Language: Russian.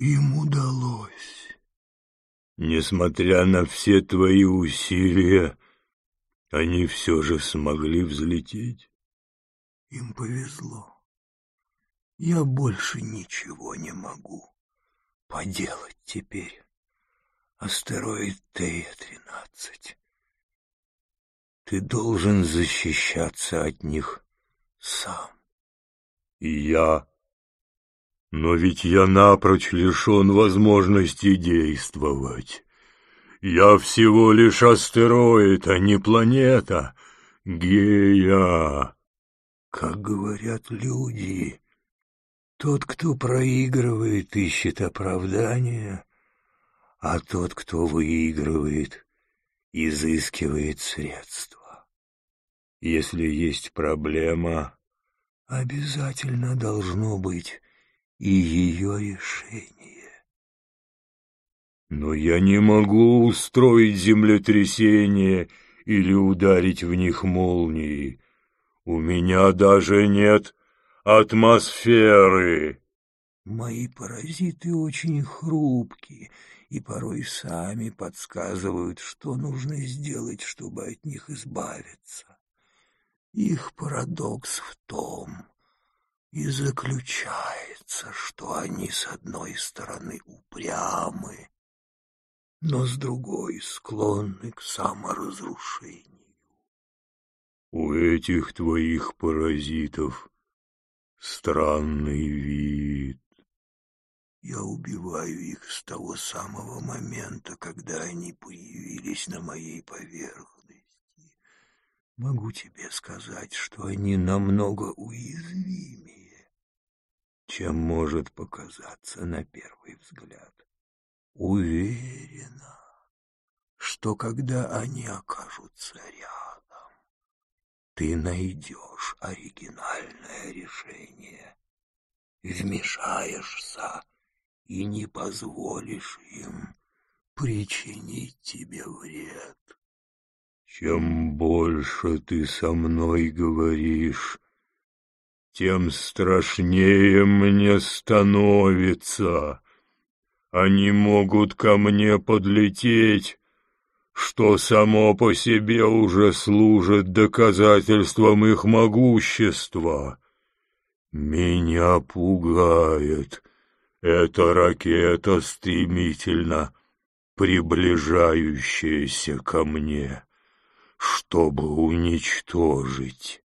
Им удалось. Несмотря на все твои усилия, они все же смогли взлететь. Им повезло. Я больше ничего не могу поделать теперь. Астероид Тея-13. Ты должен защищаться от них сам. И я... Но ведь я напрочь лишен возможности действовать. Я всего лишь астероид, а не планета. Гея. Как говорят люди, тот, кто проигрывает, ищет оправдания, а тот, кто выигрывает, изыскивает средства. Если есть проблема, обязательно должно быть и ее решение. Но я не могу устроить землетрясение или ударить в них молнией. У меня даже нет атмосферы. Мои паразиты очень хрупкие и порой сами подсказывают, что нужно сделать, чтобы от них избавиться. Их парадокс в том и заключается, что они с одной стороны упрямы, но с другой склонны к саморазрушению. У этих твоих паразитов странный вид. Я убиваю их с того самого момента, когда они появились на моей поверхности. Могу тебе сказать, что они намного уязвимее, чем может показаться на первый взгляд. Уверена, что когда они окажутся рядом, ты найдешь оригинальное решение, вмешаешься и не позволишь им причинить тебе вред. Чем больше ты со мной говоришь, тем страшнее мне становится. Они могут ко мне подлететь, что само по себе уже служит доказательством их могущества. Меня пугает эта ракета стремительно приближающаяся ко мне чтобы уничтожить.